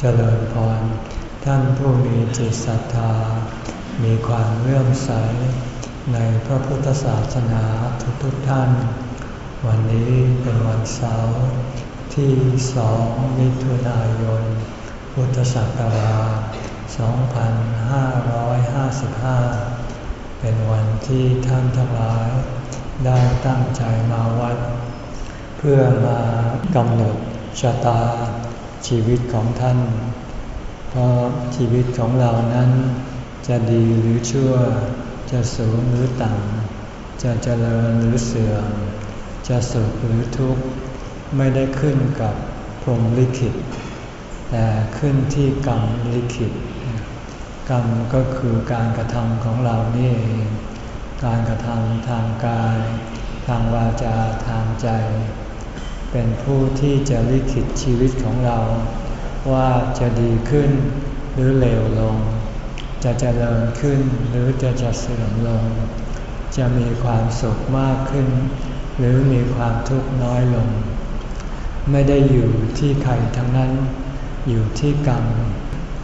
เจริญพร ท่านผู้มีจิตศรัทธา มีความเลื่อมใส ในพระพุทธศาสนาทุกๆทท่าน วันนี้เป็นวันเสาร์ที่สองมิถุนายน พุทธศักราช 2555 เป็นวันที่ท่านทั้งหลาย ได้ตั้งใจมาวัด เพื่อมากำหนดชะตา ชีวิตของท่าน เพราะชีวิตของเรานั้น จะดีหรือชั่ว จะสูงหรือต่ำ จะเจริญหรือเสื่อม จะสุขหรือทุกข์ ไม่ได้ขึ้นกับพรหมลิขิต แต่ขึ้นที่กรรมลิขิต กรรมก็คือการกระทำของเรานี่เองการกระทำทางกาย ทางวาจาทางใจ เป็นผู้ที่จะลิขิตชีวิตของเรา ว่าจะดีขึ้นหรือเลวลง จะเจริญขึ้นหรือจะจะเสื่อมลง จะมีความสุขมากขึ้น หรือมีความทุกข์น้อยลง ไม่ได้อยู่ที่ใครทั้งนั้น อยู่ที่กรรม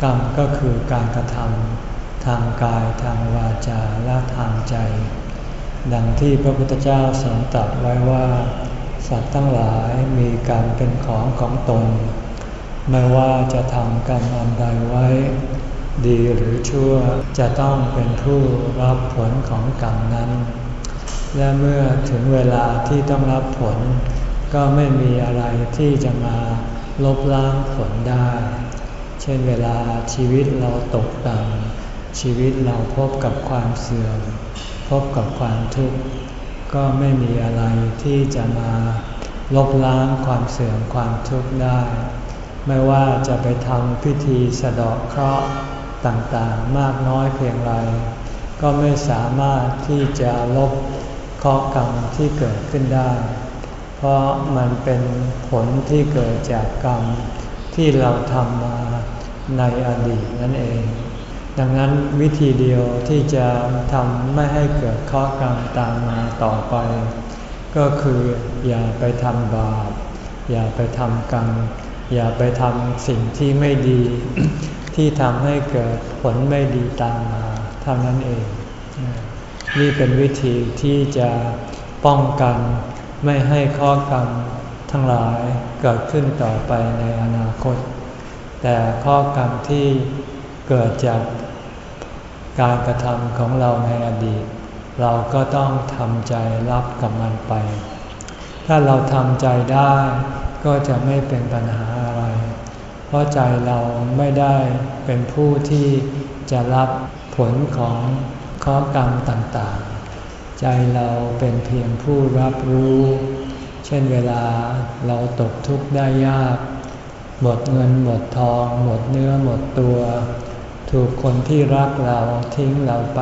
กรรมก็คือการกระทำทางกายทางวาจาและทางใจ ดังที่พระพุทธเจ้าทรงตรัสไว้ว่า สัตว์ทั้งหลายมีกรรมเป็นของของตน ไม่ว่าจะทำกรรมอันใดไว้ ดีหรือชั่วจะต้องเป็นผู้รับผลของกรรมนั้น และเมื่อถึงเวลาที่ต้องรับผล ก็ไม่มีอะไรที่จะมาลบล้างผลได้ เช่นเวลาชีวิตเราตกต่ำชีวิตเราพบกับความเสื่อม พบกับความทุกข์ ก็ไม่มีอะไรที่จะมาลบล้างความเสื่อมความทุกข์ได้ ไม่ว่าจะไปทำพิธีสะเดาะเคราะห์ต่างๆ มากน้อยเพียงไร ก็ไม่สามารถที่จะลบเคราะห์กรรมที่เกิดขึ้นได้ เพราะมันเป็นผลที่เกิดจากกรรมที่เราทำมาในอดีตนั่นเอง ดังนั้นวิธีเดียวที่จะทำไม่ให้เกิดข้อกรรมตามมาต่อไป ก็คืออย่าไปทำบาปอย่าไปทำกรรม อย่าไปทำสิ่งที่ไม่ดี ที่ทำให้เกิดผลไม่ดีตามมาเท่านั้นเอง นี่เป็นวิธีที่จะป้องกันไม่ให้ข้อกรรมทั้งหลายเกิดขึ้นต่อไปในอนาคต แต่ข้อกรรมที่เกิดจาก การกระทำของเราในอดีต เราก็ต้องทำใจรับกับมันไป ถ้าเราทำใจได้ก็จะไม่เป็นปัญหาอะไร เพราะใจเราไม่ได้เป็นผู้ที่จะรับผลของข้อกรรมต่างๆ ใจเราเป็นเพียงผู้รับรู้ เช่นเวลาเราตกทุกข์ได้ยาก หมดเงินหมดทอง หมดเนื้อหมดตัว ถูกคนที่รักเราทิ้งเราไป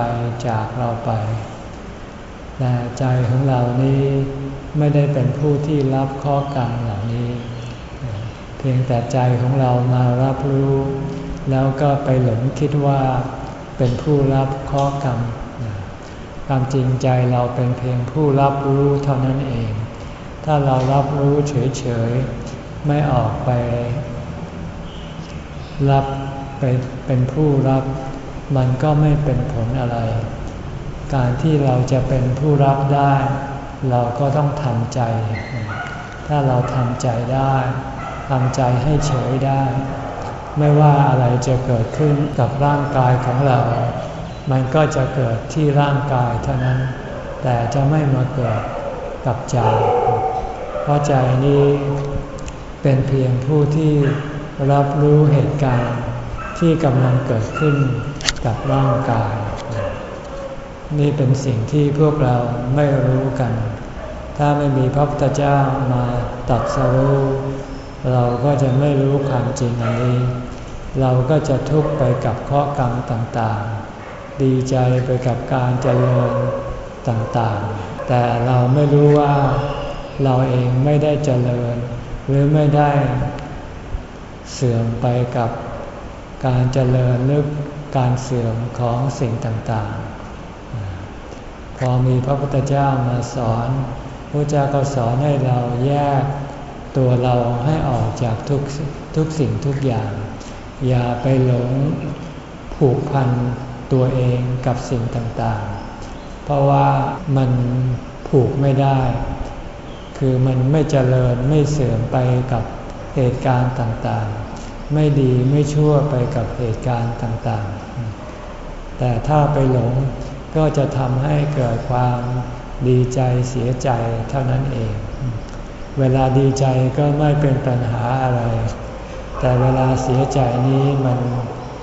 จากเราไปแต่ใจของเรานี้ไม่ได้เป็นผู้ที่รับข้อกรรมเหล่านี้ เพียงแต่ใจของเรามารับรู้ แล้วก็ไปหลงคิดว่าเป็นผู้รับข้อกรรมความจริงใจเราเป็นเพียงผู้รับรู้เท่านั้นเอง ถ้าเรารับรู้เฉยๆ ไม่ออกไป รับ เป็นเป็นผู้รับ มันก็ไม่เป็นผลอะไร การที่เราจะเป็นผู้รับได้ เราก็ต้องทำใจ ถ้าเราทำใจได้ทำใจให้เฉยได้ ไม่ว่าอะไรจะเกิดขึ้นกับร่างกายของเรา มันก็จะเกิดที่ร่างกายเท่านั้น แต่จะไม่มาเกิดกับใจ เพราะใจนี้เป็นเพียงผู้ที่รับรู้เหตุการณ์ ที่กำลังเกิดขึ้นกับร่างกาย นี่เป็นสิ่งที่พวกเราไม่รู้กัน ถ้าไม่มีพระพุทธเจ้ามาตัดสรู้ เราก็จะไม่รู้ความจริงอันนี้ เราก็จะทุกข์ไปกับข้อกรรมต่างๆ ดีใจไปกับการเจริญต่างๆ แต่เราไม่รู้ว่าเราเองไม่ได้เจริญ หรือไม่ได้เสื่อมไปกับ การเจริญหรือการเสื่อมของสิ่งต่างๆ พอมีพระพุทธเจ้ามาสอนพระเจ้าก็สอนให้เราแยกตัวเราให้ออกจากทุกทุกสิ่งทุกอย่าง อย่าไปหลงผูกพันตัวเองกับสิ่งต่างๆ เพราะว่ามันผูกไม่ได้ คือมันไม่เจริญไม่เสื่อมไปกับเหตุการณ์ต่างๆ ไม่ดีไม่ชั่วไปกับเหตุการณ์ต่างๆ แต่ถ้าไปหลงก็จะทำให้เกิดความดีใจเสียใจเท่านั้นเอง เวลาดีใจก็ไม่เป็นปัญหาอะไร แต่เวลาเสียใจนี้มัน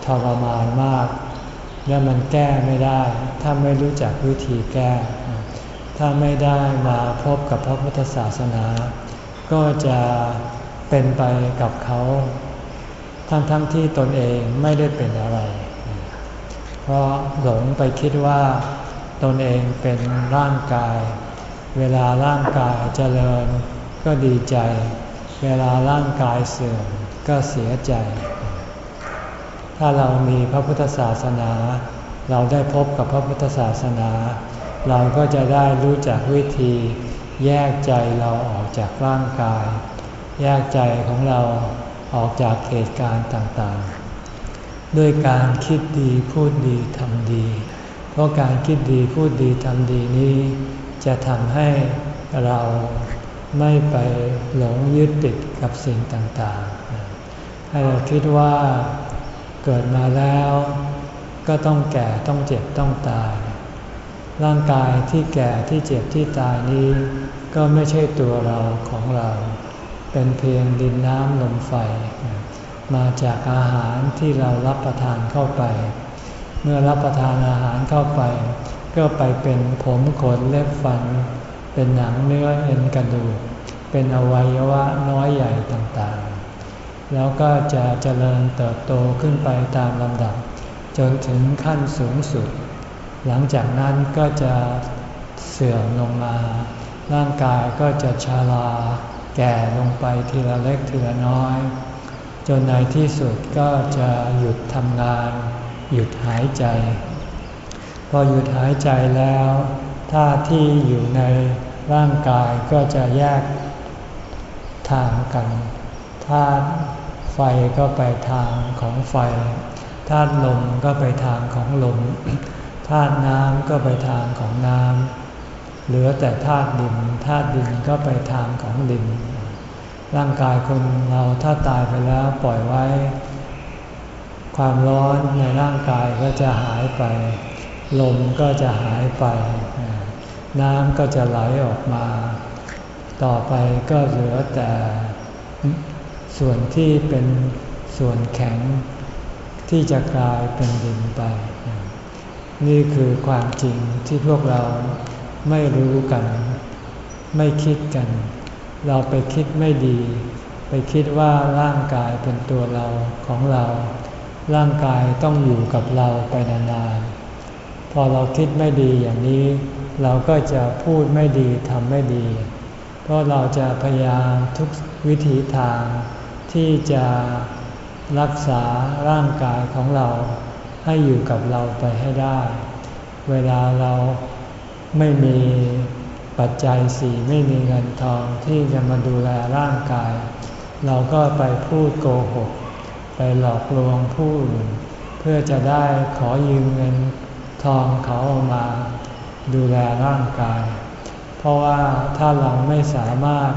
ทรมานมาก และมันแก้ไม่ได้ ถ้าไม่รู้จักวิธีแก้ ถ้าไม่ได้มาพบกับพระพุทธศาสนา ก็จะเป็นไปกับเขา ทั้งๆทที่ตนเองไม่ได้เป็นอะไร เพราะหลงไปคิดว่าตนเองเป็นร่างกาย เวลาร่างกายเจริญก็ดีใจ เวลาร่างกายเสื่อมก็เสียใจ ถ้าเรามีพระพุทธศาสนา เราได้พบกับพระพุทธศาสนา เราก็จะได้รู้จักวิธีแยกใจเราออกจากร่างกาย แยกใจของเรา ออกจากเหตุการณ์ต่างๆ ด้วยการคิดดีพูดดีทำดี เพราะการคิดดีพูดดีทำดีนี้ จะทำให้เราไม่ไปหลงยึดติดกับสิ่งต่างๆ ให้เราคิดว่าเกิดมาแล้วก็ต้องแก่ต้องเจ็บต้องตาย ร่างกายที่แก่ที่เจ็บที่ตายนี้ ก็ไม่ใช่ตัวเราของเรา เป็นเพียงดินน้ำลมไฟ มาจากอาหารที่เรารับประทานเข้าไป เมื่อรับประทานอาหารเข้าไป ก็ไปเป็นผมขนเล็บฟัน เป็นหนังเนื้อเอ็นกระดูก เป็นอวัยวะน้อยใหญ่ต่างๆ แล้วก็จะเจริญเติบโตขึ้นไปตามลำดับ จนถึงขั้นสูงสุด หลังจากนั้นก็จะเสื่อมลงมา ร่างกายก็จะชาลา แก่ลงไปทีละเล็กทีละน้อย จนในที่สุดก็จะหยุดทำงาน หยุดหายใจ พอหยุดหายใจแล้วท่าที่อยู่ในร่างกายก็จะแยกทางกันธาตุไฟก็ไปทางของไฟธาตุลมก็ไปทางของลมธาตุน้ำก็ไปทางของน้ำ เหลือแต่ธาตุดินธาตุดินก็ไปทางของดิน ร่างกายคนเราถ้าตายไปแล้วปล่อยไว้ ความร้อนในร่างกายก็จะหายไป ลมก็จะหายไป น้ำก็จะไหลออกมา ต่อไปก็เหลือแต่ส่วนที่เป็นส่วนแข็งที่จะกลายเป็นดินไป นี่คือความจริงที่พวกเรา ไม่รู้กัน ไม่คิดกัน เราไปคิดไม่ดี ไปคิดว่าร่างกายเป็นตัวเราของเรา ร่างกายต้องอยู่กับเราไปนานๆ พอเราคิดไม่ดีอย่างนี้ เราก็จะพูดไม่ดีทำไม่ดี เพราะเราจะพยายามทุกวิถีทางที่จะรักษาร่างกายของเราให้อยู่กับเราไปให้ได้ เวลาเรา ไม่มีปัจจัยสี่ไม่มีเงินทองที่จะมาดูแลร่างกาย เราก็ไปพูดโกหก ไปหลอกลวงผู้อื่นเพื่อจะได้ขอยืมเงินทองเขาออกมาดูแลร่างกาย เพราะว่าถ้าเราไม่สามารถ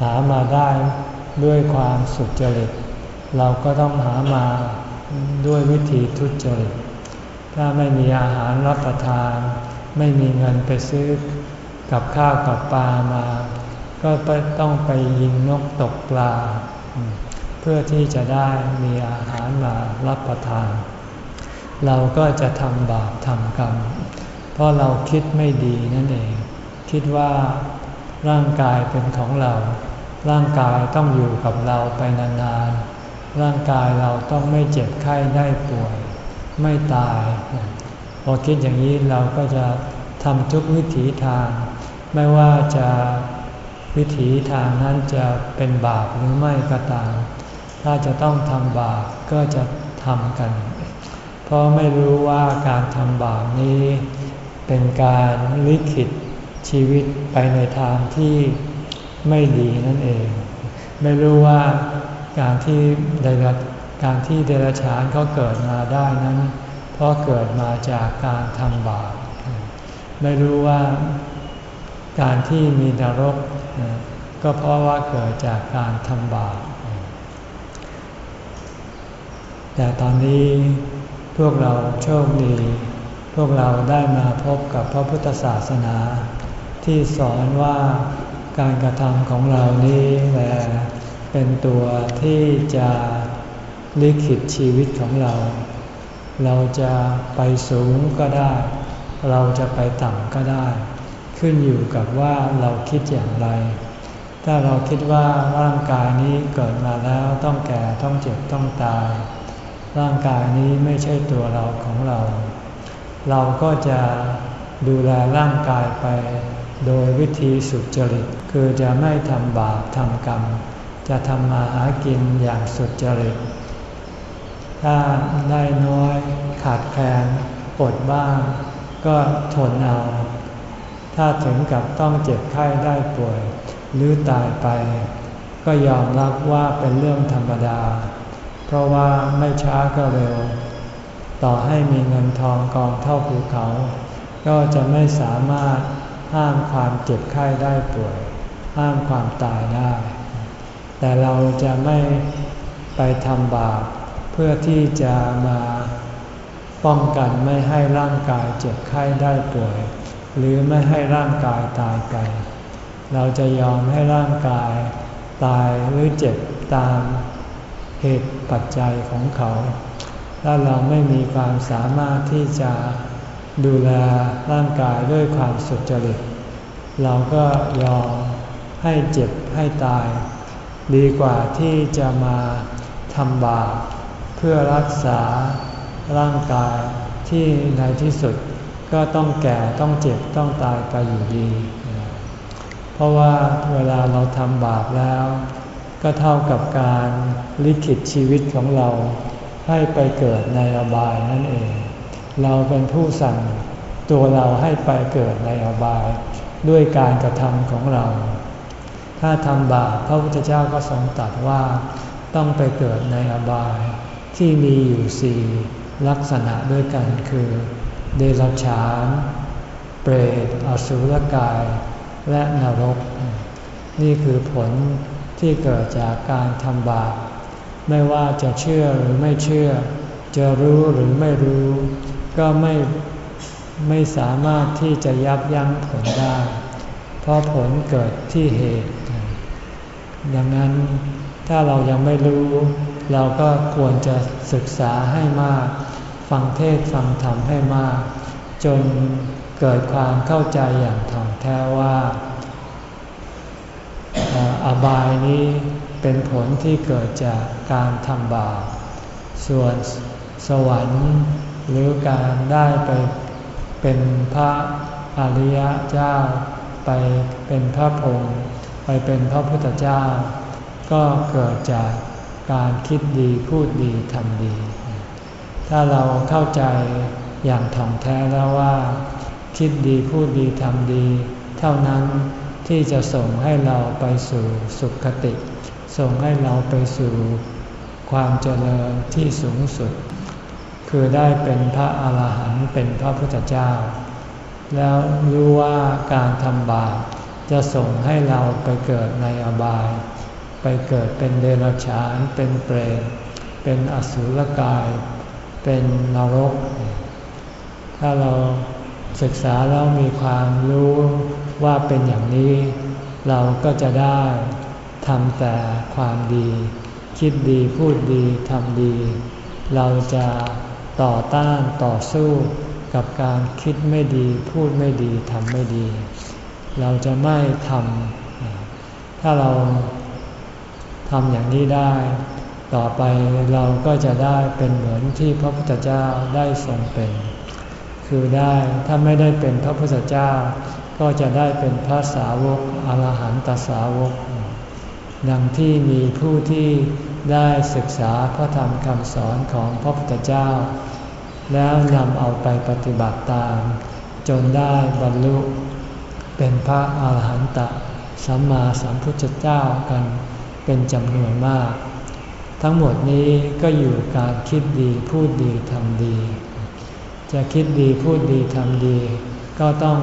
หามาได้ด้วยความสุจริต เราก็ต้องหามาด้วยวิธีทุจริต ถ้าไม่มีอาหารรับประทาน ไม่มีเงินไปซื้อกับข้าวกับปลามา ก็ต้องไปยิงนกตกปลา เพื่อที่จะได้มีอาหารมารับประทาน เราก็จะทำบาปทำกรรม เพราะเราคิดไม่ดีนั่นเอง คิดว่าร่างกายเป็นของเรา ร่างกายต้องอยู่กับเราไปนานๆ ร่างกายเราต้องไม่เจ็บไข้ได้ป่วย ไม่ตาย อคิดอย่างนี้เราก็จะทำทุกวิถีทาง ไม่ว่าจะวิถีทางนั้นจะเป็นบาปหรือไม่ก็ตาม ถ้าจะต้องทำบาปก็จะทำกัน เพราะไม่รู้ว่าการทำบาปนี้เป็นการลิขิตชีวิตไปในทางที่ไม่ดีนั่นเอง ไม่รู้ว่าการที่ได้รับการที่เดรัจฉานเขาเกิดมาได้นั้น เพราะเกิดมาจากการทำบาปไม่รู้ว่าการที่มีนรก ก็เพราะว่าเกิดจากการทำบาปแต่ตอนนี้พวกเราโชคดี พวกเราได้มาพบกับพระพุทธศาสนา ที่สอนว่าการกระทำของเรานี้แหละเป็นตัวที่จะลิขิตชีวิตของเรา เราจะไปสูงก็ได้ เราจะไปต่ำก็ได้ ขึ้นอยู่กับว่าเราคิดอย่างไร ถ้าเราคิดว่าร่างกายนี้เกิดมาแล้วต้องแก่ต้องเจ็บต้องตาย ร่างกายนี้ไม่ใช่ตัวเราของเรา เราก็จะดูแลร่างกายไป โดยวิธีสุจริต คือจะไม่ทำบาปทำกรรม จะทำมาหากินอย่างสุจริต ถ้าได้น้อยขาดแคลนอดบ้าง ก็ทนเอา ถ้าถึงกับต้องเจ็บไข้ได้ป่วย หรือตายไป ก็ยอมรับว่าเป็นเรื่องธรรมดา เพราะว่าไม่ช้าก็เร็ว ต่อให้มีเงินทองกองเท่าภูเขา ก็จะไม่สามารถห้ามความเจ็บไข้ได้ป่วย ห้ามความตายได้ แต่เราจะไม่ไปทำบาป พื่อที่จะมาป้องกันไม่ให้ร่างกายเจ็บไข้ได้ป่วย หรือไม่ให้ร่างกายตายไป เราจะยอมให้ร่างกายตายหรือเจ็บตามเหตุปัจจัยของเขา ถ้าเราไม่มีความสามารถที่จะดูแลร่างกายด้วยความสุจริต เราก็ยอมให้เจ็บให้ตาย ดีกว่าที่จะมาทำบาป เพื่อรักษาร่างกายที่ในที่สุดก็ต้องแก่ต้องเจ็บต้องตายไปอยู่ดี เพราะว่าเวลาเราทำบาปแล้ว ก็เท่ากับการลิขิตชีวิตของเราให้ไปเกิดในอบายนั่นเอง เราเป็นผู้สั่งตัวเราให้ไปเกิดในอบาย ด้วยการกระทำของเรา ถ้าทำบาปพระพุทธเจ้าก็ทรงตรัสว่าต้องไปเกิดในอบาย ที่มีอยู่สี่ลักษณะด้วยกันคือ เดรัจฉาน เปรต อสุรกาย และนรก นี่คือผลที่เกิดจากการทำบาป ไม่ว่าจะเชื่อหรือไม่เชื่อ จะรู้หรือไม่รู้ ก็ไม่ไม่สามารถที่จะยับยั้งผลได้ เพราะผลเกิดที่เหตุ ดังนั้นถ้าเรายังไม่รู้ เราก็ควรจะศึกษาให้มาก ฟังเทศฟังธรรมให้มาก จนเกิดความเข้าใจอย่างถ่องแท้ว่าอบายนี้เป็นผลที่เกิดจากการทำบาป ส่วนสวรรค์หรือการได้ไปเป็นพระอริยเจ้า ไปเป็นพระพง์ไปเป็นพระพุทธเจ้า ก็เกิดจาก การคิดดีพูดดีทำดี ถ้าเราเข้าใจอย่างถ่องแท้แล้วว่า คิดดีพูดดีทำดี เท่านั้นที่จะส่งให้เราไปสู่สุขติ ส่งให้เราไปสู่ความเจริญที่สูงสุด คือได้เป็นพระอาหารหันต์เป็นพระพุทธเจ้า แล้วรู้ว่าการทำบาปจะส่งให้เราไปเกิดในอบาย ไปเกิดเป็นเดรัจฉาน เป็นเปรต เป็นอสุรกาย เป็นนรก ถ้าเราศึกษาแล้วมีความรู้ว่าเป็นอย่างนี้ เราก็จะได้ทำแต่ความดี คิดดีพูดดีทำดี เราจะต่อต้านต่อสู้กับการคิดไม่ดีพูดไม่ดีทำไม่ดี เราจะไม่ทำถ้าเรา ทำอย่างนี้ได้ ต่อไปเราก็จะได้เป็นเหมือนที่พระพุทธเจ้าได้ทรงเป็น คือได้ถ้าไม่ได้เป็นพระพุทธเจ้า ก็จะได้เป็นพระสาวกอรหันตสาวก ดังที่มีผู้ที่ได้ศึกษาพระธรรมคำสอนของพระพุทธเจ้า แล้วนำเอาไปปฏิบัติตาม จนได้บรรลุเป็นพระอาหารหันตสัมมาสัมพุทธเจ้ากัน เป็นจำนวนมาก ทั้งหมดนี้ก็อยู่การคิดดีพูดดีทำดี จะคิดดีพูดดีทำดี ก็ต้อง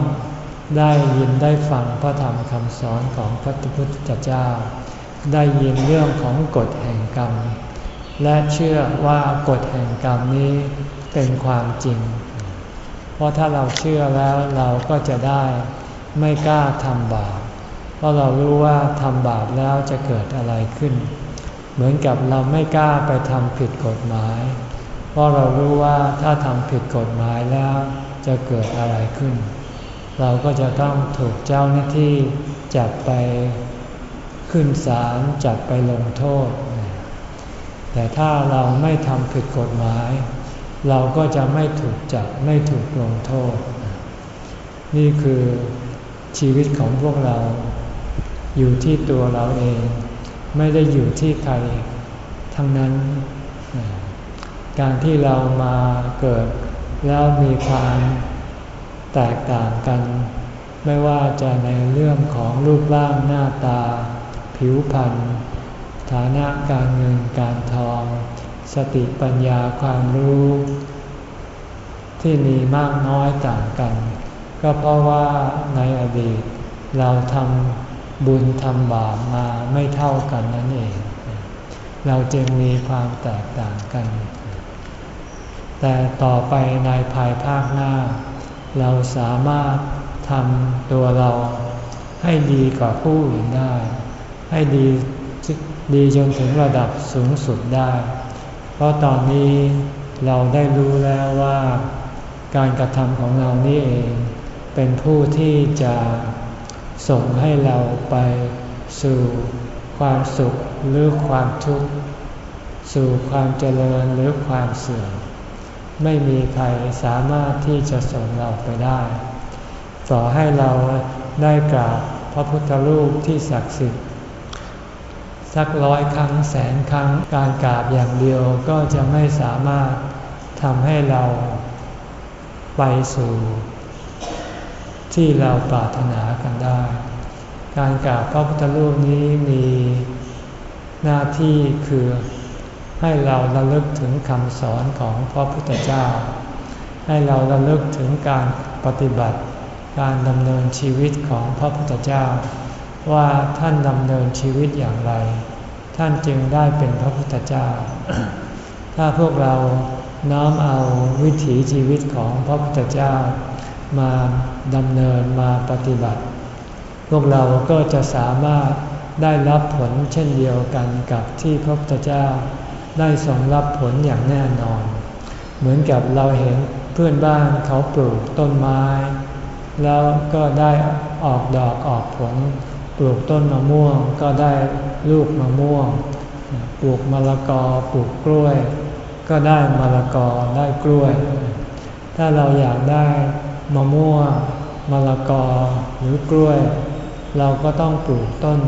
ได้ยินได้ฟังพระธรรมคำสอนของพระพุทธเจ้า ได้ยินเรื่องของกฎแห่งกรรม และเชื่อว่ากฎแห่งกรรมนี้เป็นความจริง เพราะถ้าเราเชื่อแล้วเราก็จะได้ไม่กล้าทำบาป ราะเรารู้ว่าทำบาปแล้วจะเกิดอะไรขึ้น เหมือนกับเราไม่กล้าไปทำผิดกฎหมาย เพราะเรารู้ว่าถ้าทำผิดกฎหมายแล้วจะเกิดอะไรขึ้น เราก็จะต้องถูกเจ้าหน้าที่จับไปขึ้นศาลจับไปลงโทษ แต่ถ้าเราไม่ทำผิดกฎหมาย เราก็จะไม่ถูกจับไม่ถูกลงโทษ นี่คือชีวิตของพวกเรา อยู่ที่ตัวเราเอง ไม่ได้อยู่ที่ใครทั้งนั้น การที่เรามาเกิดแล้วมีความแตกต่างกัน ไม่ว่าจะในเรื่องของรูปร่างหน้าตา ผิวพรรณฐานะการเงินการทอง สติปัญญาความรู้ ที่มีมากน้อยต่างกัน ก็เพราะว่าในอดีตเราทำ บุญทำบาปมาไม่เท่ากันนั่นเอง เราจึงมีความแตกต่างกัน แต่ต่อไปในภายภาคหน้า เราสามารถทำตัวเราให้ดีกว่าผู้อื่นได้ ให้ดีดีจนถึงระดับสูงสุดได้ เพราะตอนนี้เราได้รู้แล้วว่า การกระทำของเรานี่เอง เป็นผู้ที่จะ ส่งให้เราไปสู่ความสุขหรือความทุกข์ สู่ความเจริญหรือความเสื่อมไม่มีใครสามารถที่จะส่งเราไปได้ ต่อให้เราได้กราบพระพุทธรูปที่ศักดิ์สิทธิ์สักร้อยครั้งแสนครั้งการกราบอย่างเดียวก็จะไม่สามารถทำให้เราไปสู่ ที่เราปรารถนากันได้ การกราบพระพุทธรูปนี้มีหน้าที่คือให้เราระลึกถึงคำสอนของพระพุทธเจ้า ให้เราระลึกถึงการปฏิบัติ การดำเนินชีวิตของพระพุทธเจ้า ว่าท่านดำเนินชีวิตอย่างไร ท่านจึงได้เป็นพระพุทธเจ้า ถ้าพวกเราน้อมเอาวิถีชีวิตของพระพุทธเจ้า มาดำเนินมาปฏิบัติ พวกเราก็จะสามารถได้รับผลเช่นเดียวกันกับที่พระพุทธเจ้าได้ทรงรับผลอย่างแน่นอน เหมือนกับเราเห็นเพื่อนบ้านเขาปลูกต้นไม้ แล้วก็ได้ออกดอกออกผล ปลูกต้นมะม่วงก็ได้ลูกมะม่วง ปลูกมะละกอปลูกกล้วย ก็ได้มะละกอได้กล้วย ถ้าเราอยากได้ มะม่วงมะละกอหรือกล้วย เราก็ต้องปลูกต้น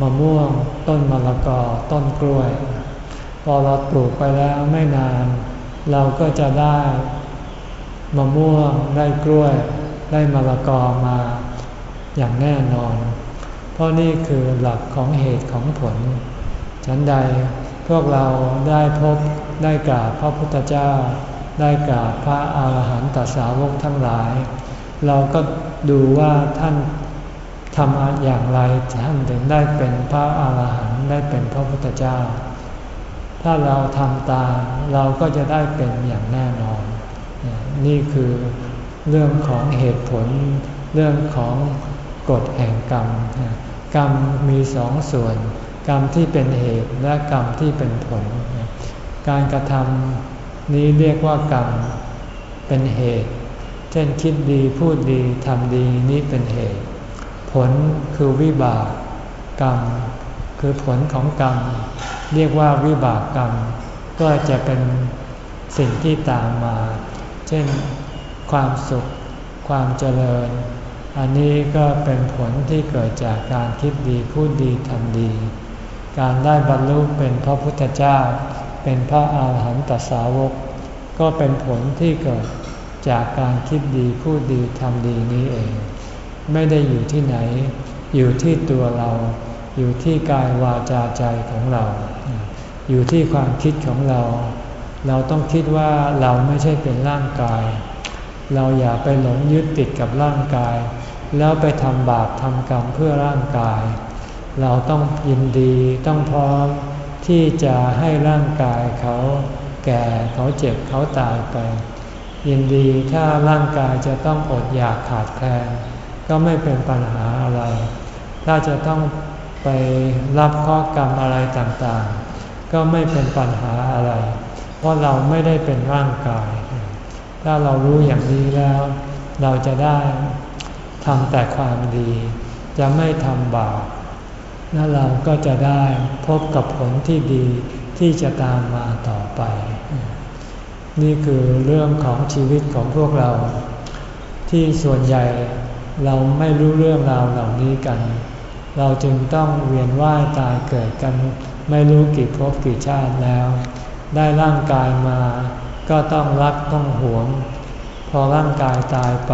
มะม่วง ต้นมะละกอต้นกล้วย พอเราปลูกไปแล้วไม่นาน เราก็จะได้มะม่วงได้กล้วย ได้มะละกอมาอย่างแน่นอน เพราะนี่คือหลักของเหตุของผล ฉันใดพวกเราได้พบได้กราบพระพุทธเจ้า ได้กราบพระอาหารหันตสาวกทั้งหลาย เราก็ดูว่าท่านทำอย่างไรท่านถึงได้เป็นพระอาหารหันต์ได้เป็นพระพุทธเจ้า ถ้าเราทำตามเราก็จะได้เป็นอย่างแน่นอน นี่คือเรื่องของเหตุผลเรื่องของกฎแห่งกรรม กรรมมีสองส่วน กรรมที่เป็นเหตุและกรรมที่เป็นผล การกระทำ นี้เรียกว่ากรรมเป็นเหตุ เช่นคิดดีพูดดีทำดีนี้เป็นเหตุ ผลคือวิบากกรรม คือผลของกรรม เรียกว่าวิบากกรรม ก็จะเป็นสิ่งที่ตามมา เช่นความสุข ความเจริญ อันนี้ก็เป็นผลที่เกิดจากการคิดดีพูดดีทำดี การได้บรรลุเป็นพระพุทธเจ้า เป็นพระอาหารหันตสาวก ก็เป็นผลที่เกิดจากการคิดดีพูดดีทำดีนี้เอง ไม่ได้อยู่ที่ไหน อยู่ที่ตัวเรา อยู่ที่กายวาจาใจของเรา อยู่ที่ความคิดของเรา เราต้องคิดว่าเราไม่ใช่เป็นร่างกาย เราอย่าไปหลงยึดติดกับร่างกาย แล้วไปทำบาปทำกรรมเพื่อร่างกาย เราต้องยินดีต้องพร้อม ที่จะให้ร่างกายเขาแก่เขาเจ็บเขาตายไป ยินดีถ้าร่างกายจะต้องอดอยากขาดแคลนก็ไม่เป็นปัญหาอะไร ถ้าจะต้องไปรับข้อกรรมอะไรต่างๆ ก็ไม่เป็นปัญหาอะไร เพราะเราไม่ได้เป็นร่างกาย ถ้าเรารู้อย่างนี้แล้ว เราจะได้ทำแต่ความดี จะไม่ทำบาป แล้วเราก็จะได้พบกับผลที่ดีที่จะตามมาต่อไป นี่คือเรื่องของชีวิตของพวกเรา ที่ส่วนใหญ่เราไม่รู้เรื่องราวเหล่านี้กัน เราจึงต้องเวียนว่ายตายเกิดกัน ไม่รู้กี่ภพกี่ชาติแล้ว ได้ร่างกายมาก็ต้องรักต้องหวง พอร่างกายตายไป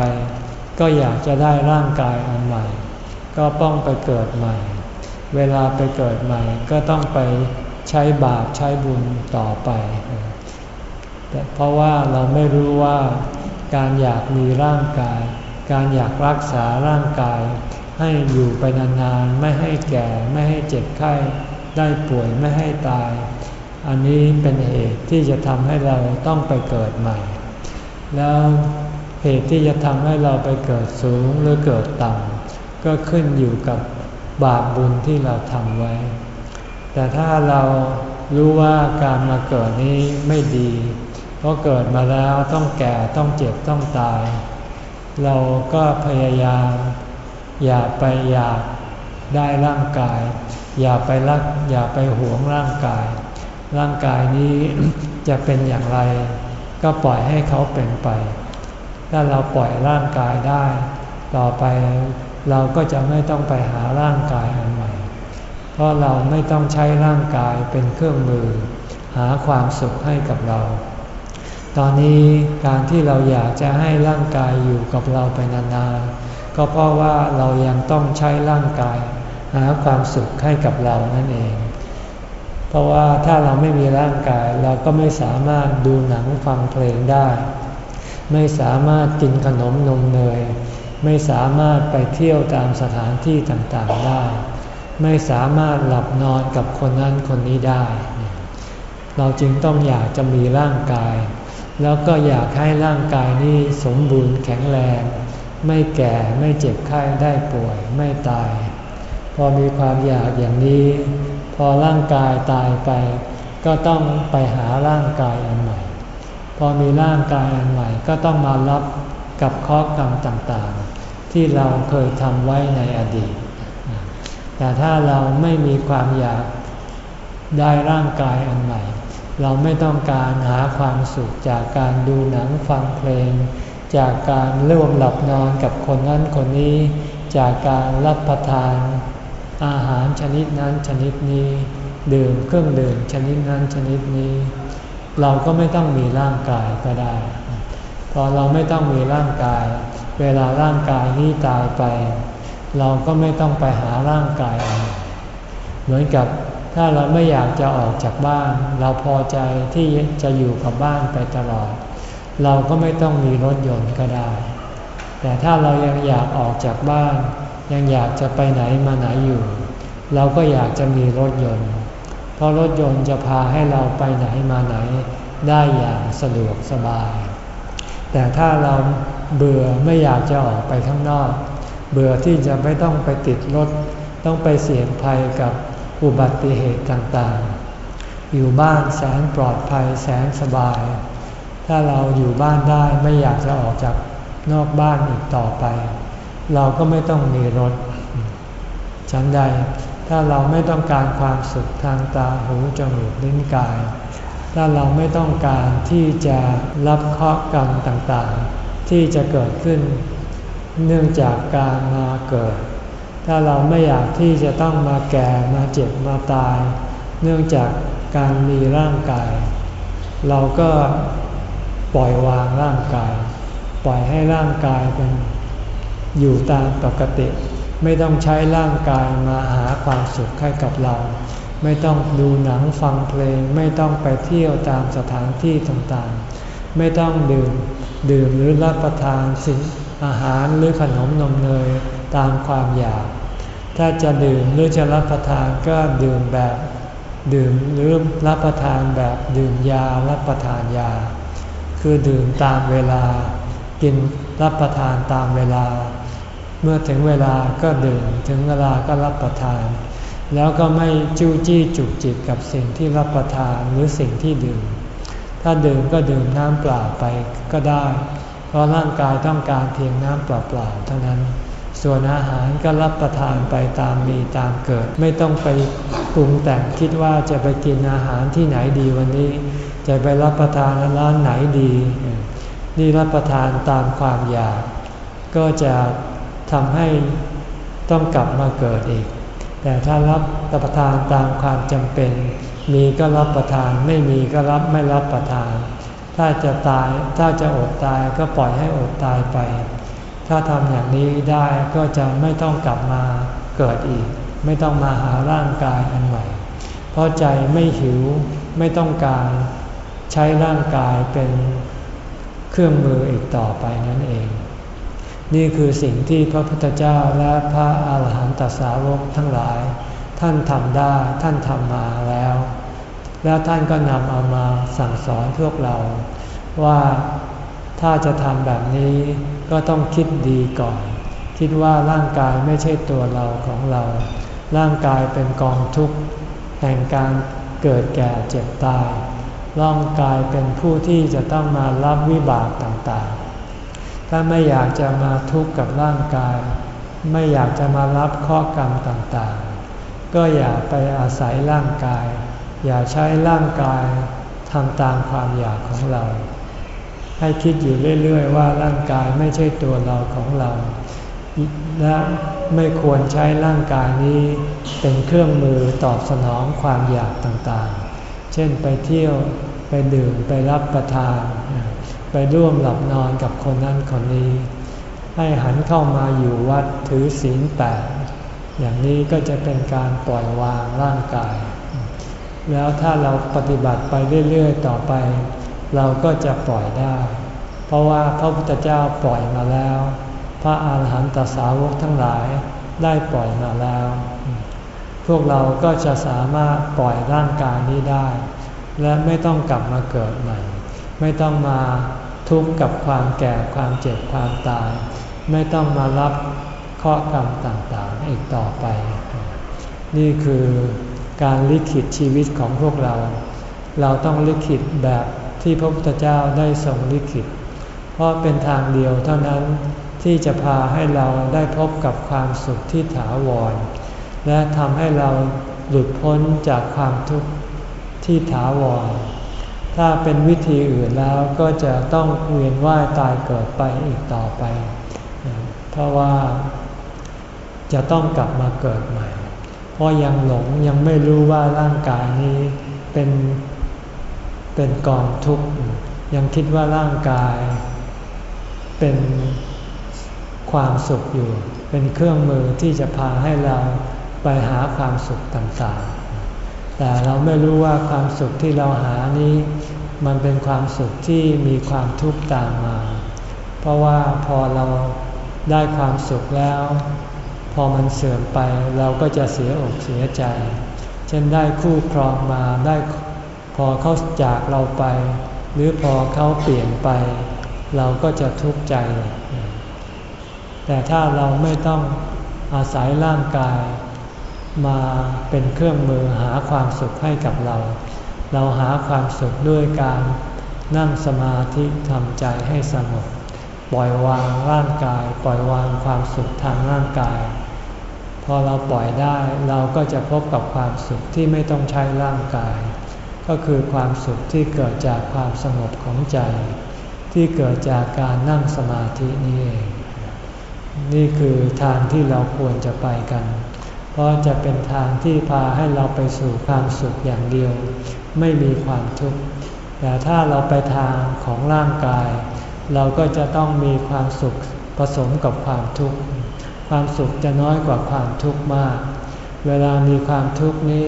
ก็อยากจะได้ร่างกายอันใหม่ ก็ต้องไปเกิดใหม่ เวลาไปเกิดใหม่ก็ต้องไปใช้บาปใช้บุญต่อไป เพราะว่าเราไม่รู้ว่าการอยากมีร่างกาย การอยากรักษาร่างกาย ให้อยู่ไปนานๆ ไม่ให้แก่ไม่ให้เจ็บไข้ได้ป่วยไม่ให้ตาย อันนี้เป็นเหตุที่จะทำให้เราต้องไปเกิดใหม่ แล้วเหตุที่จะทำให้เราไปเกิดสูงหรือเกิดต่ำก็ขึ้นอยู่กับ บาปบุญที่เราทำไว้ แต่ถ้าเรารู้ว่าการมาเกิดนี้ไม่ดีพราะเกิดมาแล้วต้องแก่ต้องเจ็บต้องตาย เราก็พยายาม อย่าไปอยากได้ร่างกาย อย่าไปรักอย่าไปหวงร่างกาย ร่างกายนี้จะเป็นอย่างไร ก็ปล่อยให้เขาเป็นไป ถ้าเราปล่อยร่างกายได้ ต่อไป เราก็จะไม่ต้องไปหาร่างกายอันใหม่ เพราะเราไม่ต้องใช้ร่างกายเป็นเครื่องมือ หาความสุขให้กับเรา ตอนนี้การที่เราอยากจะให้ร่างกายอยู่กับเราไปนานๆ ก็เพราะว่าเรายังต้องใช้ร่างกาย หาความสุขให้กับเรานั่นเอง เพราะว่าถ้าเราไม่มีร่างกายเราก็ไม่สามารถดูหนังฟังเพลงได้ ไม่สามารถกินขนมนมเนย ไม่สามารถไปเที่ยวตามสถานที่ต่างๆได้ ไม่สามารถหลับนอนกับคนนั้นคนนี้ได้ เราจึงต้องอยากจะมีร่างกาย แล้วก็อยากให้ร่างกายนี้สมบูรณ์แข็งแรง ไม่แก่ไม่เจ็บไข้ได้ป่วยไม่ตาย พอมีความอยากอย่างนี้ พอร่างกายตายไป ก็ต้องไปหาร่างกายอันใหม่ พอมีร่างกายอันใหม่ก็ต้องมารับกับข้อกรรมต่างๆ ที่เราเคยทำไว้ในอดีต แต่ถ้าเราไม่มีความอยากได้ร่างกายอันใหม่ เราไม่ต้องการหาความสุขจากการดูหนังฟังเพลง จากการร่วมหลับนอนกับคนนั้นคนนี้ จากการรับประทาน อาหารชนิดนั้นชนิดนี้ ดื่มเครื่องดื่มชนิดนั้นชนิดนี้ เราก็ไม่ต้องมีร่างกายก็ได้ พอเราไม่ต้องมีร่างกาย เวลาร่างกายนี้ตายไป เราก็ไม่ต้องไปหาร่างกาย เหมือนกับถ้าเราไม่อยากจะออกจากบ้าน เราพอใจที่จะอยู่กับบ้านไปตลอด เราก็ไม่ต้องมีรถยนต์ก็ได้ แต่ถ้าเรายังอยากออกจากบ้าน ยังอยากจะไปไหนมาไหนอยู่ เราก็อยากจะมีรถยนต์ เพราะรถยนต์จะพาให้เราไปไหนมาไหน ได้อย่างสะดวกสบาย แต่ถ้าเรา เบื่อไม่อยากจะออกไปข้างนอก เบื่อที่จะไม่ต้องไปติดรถ ต้องไปเสี่ยงภัยกับอุบัติเหตุต่างๆ อยู่บ้านแสนปลอดภัยแสนสบาย ถ้าเราอยู่บ้านได้ไม่อยากจะออกจากนอกบ้านอีกต่อไป เราก็ไม่ต้องมีรถฉันใดถ้าเราไม่ต้องการความสุขทางตาหูจมูกลิ้นกาย ถ้าเราไม่ต้องการที่จะรับเคราะห์กรรมต่างๆ ที่จะเกิดขึ้น เนื่องจากการมาเกิด ถ้าเราไม่อยากที่จะต้องมาแก่มาเจ็บมาตาย เนื่องจากการมีร่างกาย เราก็ปล่อยวางร่างกาย ปล่อยให้ร่างกายเป็นอยู่ตามปกติ ไม่ต้องใช้ร่างกายมาหาความสุขให้กับเรา ไม่ต้องดูหนังฟังเพลง ไม่ต้องไปเที่ยวตามสถานที่ต่างๆ ไม่ต้องดื่ม ดื่มหรือรับประทานสิ่งอาหารหรือขนมนมเนยตามความอยาก ถ้าจะดื่มหรือจะรับประทานก็ดื่มแบบ ดื่มหรือรับประทานแบบดื่มยารับประทานยา คือดื่มตามเวลา กินรับประทานตามเวลา เมื่อถึงเวลาก็ดื่มถึงเวลาก็รับประทาน แล้วก็ไม่จู้จี้จุกจิกกับสิ่งที่รับประทานหรือสิ่งที่ดื่ม ถ้าดื่มก็ดื่มน้ำเปล่าไปก็ได้ เพราะร่างกายต้องการเพียงน้ำเปล่าๆเท่านั้น ส่วนอาหารก็รับประทานไปตามมีตามเกิด ไม่ต้องไปปรุงแต่งคิดว่าจะไปกินอาหารที่ไหนดีวันนี้ จะไปรับประทานร้านไหนดี นี่รับประทานตามความอยาก ก็จะทำให้ต้องกลับมาเกิดอีก แต่ถ้ารับประทานตามความจำเป็น มีก็รับประทานไม่มีก็รับไม่รับประทาน ถ้าจะตายถ้าจะอดตายก็ปล่อยให้อดตายไป ถ้าทำอย่างนี้ได้ก็จะไม่ต้องกลับมาเกิดอีก ไม่ต้องมาหาร่างกายอันใหม่ เพราะใจไม่หิวไม่ต้องการใช้ร่างกายเป็นเครื่องมืออีกต่อไปนั่นเอง นี่คือสิ่งที่พระพุทธเจ้าและพระอาหารหันตสาวกทั้งหลาย ท่านทำได้ท่านทำมาแล้ว แล้วท่านก็นำเอามาสั่งสอนพวกเรา ว่าถ้าจะทำแบบนี้ก็ต้องคิดดีก่อน คิดว่าร่างกายไม่ใช่ตัวเราของเรา ร่างกายเป็นกองทุกข์แห่งการเกิดแก่เจ็บตาย ร่างกายเป็นผู้ที่จะต้องมารับวิบากต่างๆ ถ้าไม่อยากจะมาทุกข์กับร่างกาย ไม่อยากจะมารับข้อกรรมต่างๆ ก็อย่าไปอาศัยร่างกาย อย่าใช้ร่างกายทำตามความอยากของเรา ให้คิดอยู่เรื่อยๆว่าร่างกายไม่ใช่ตัวเราของเรา และไม่ควรใช้ร่างกายนี้เป็นเครื่องมือตอบสนองความอยากต่างๆ เช่นไปเที่ยวไปดื่มไปรับประทาน ไปร่วมหลับนอนกับคนนั้นคนนี้ ให้หันเข้ามาอยู่วัดถือศีลแปด อย่างนี้ก็จะเป็นการปล่อยวางร่างกาย แล้วถ้าเราปฏิบัติไปเรื่อยๆต่อไป เราก็จะปล่อยได้ เพราะว่าพระพุทธเจ้าปล่อยมาแล้ว พระอาหารหันตสาวกทั้งหลายได้ปล่อยมาแล้ว พวกเราก็จะสามารถปล่อยร่างกายนี้ได้ และไม่ต้องกลับมาเกิดใหม่ ไม่ต้องมาทุกข์กับความแก่ความเจ็บความตาย ไม่ต้องมารับข้อกรรมต่างๆ อีกต่อไป นี่คือการลิขิตชีวิตของพวกเรา เราต้องลิขิตแบบที่พระพุทธเจ้าได้ทรงลิขิต เพราะเป็นทางเดียวเท่านั้นที่จะพาให้เราได้พบกับความสุขที่ถาวร และทำให้เราหลุดพ้นจากความทุกข์ที่ถาวร ถ้าเป็นวิธีอื่นแล้วก็จะต้องเวียนว่ายตายเกิดไปอีกต่อไป เพราะว่า จะต้องกลับมาเกิดใหม่ เพราะยังหลงยังไม่รู้ว่าร่างกายนี้เป็นเป็นกองทุกข์ ยังคิดว่าร่างกาย เป็นความสุขอยู่ เป็นเครื่องมือที่จะพาให้เราไปหาความสุขต่างๆ แต่เราไม่รู้ว่าความสุขที่เราหานี้ มันเป็นความสุขที่มีความทุกข์ตามมา เพราะว่าพอเราได้ความสุขแล้ว พอมันเสื่อมไปเราก็จะเสียอกเสียใจ เช่นได้คู่ครองมาได้พอเขาจากเราไป หรือพอเขาเปลี่ยนไป เราก็จะทุกข์ใจ แต่ถ้าเราไม่ต้องอาศัยร่างกาย มาเป็นเครื่องมือหาความสุขให้กับเรา เราหาความสุขด้วยการนั่งสมาธิทำใจให้สงบปล่อยวางร่างกาย ปล่อยวางความสุขทางร่างกาย พอเราปล่อยได้เราก็จะพบกับความสุขที่ไม่ต้องใช้ร่างกาย ก็คือความสุขที่เกิดจากความสงบของใจ ที่เกิดจากการนั่งสมาธินี่เอง นี่คือทางที่เราควรจะไปกัน เพราะจะเป็นทางที่พาให้เราไปสู่ความสุขอย่างเดียว ไม่มีความทุกข์แต่ถ้าเราไปทางของร่างกาย เราก็จะต้องมีความสุขผสมกับความทุกข์ ความสุขจะน้อยกว่าความทุกข์มาก เวลามีความทุกข์นี้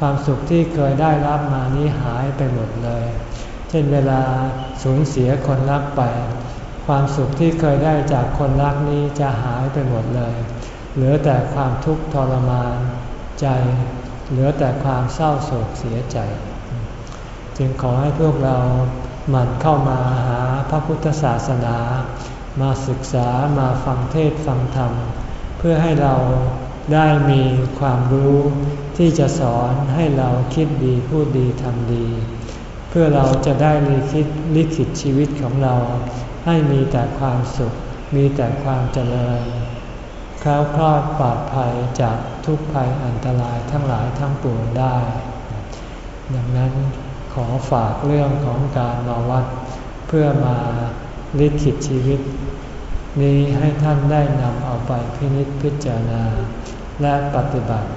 ความสุขที่เคยได้รับมานี้หายไปหมดเลย เช่นเวลาสูญเสียคนรักไป ความสุขที่เคยได้จากคนรักนี้จะหายไปหมดเลย เหลือแต่ความทุกข์ทรมานใจ เหลือแต่ความเศร้าโศกเสียใจ จึงขอให้พวกเราหมั่นเข้ามาหาพระพุทธศาสนา มาศึกษามาฟังเทศฟังธรรม เพื่อให้เราได้มีความรู้ที่จะสอนให้เราคิดดีพูดดีทำดี เพื่อเราจะได้ลิขิตลิขิตชีวิตของเรา ให้มีแต่ความสุข มีแต่ความเจริญคล้าวคลอดปลอดภัยจากทุกภัยอันตรายทั้งหลายทั้งปวงได้ ดังนั้นขอฝากเรื่องของการมาวัด เพื่อมาลิขิตชีวิต นี้ให้ท่านได้นำเอาไปพินิจพิจารณา และปฏิบัติ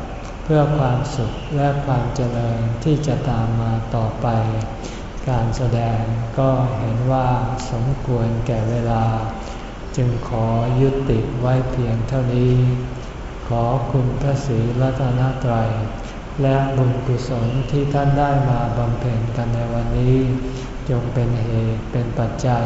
เพื่อความสุขและความเจริญที่จะตามมาต่อไป การแสดงก็เห็นว่าสมควรแก่เวลา จึงขอยุติไว้เพียงเท่านี้ ขอคุณพระศรีรัตนตรัย และบุญกุศลที่ท่านได้มาบำเพ็ญกันในวันนี้ จงเป็นเหตุเป็นปัจจัย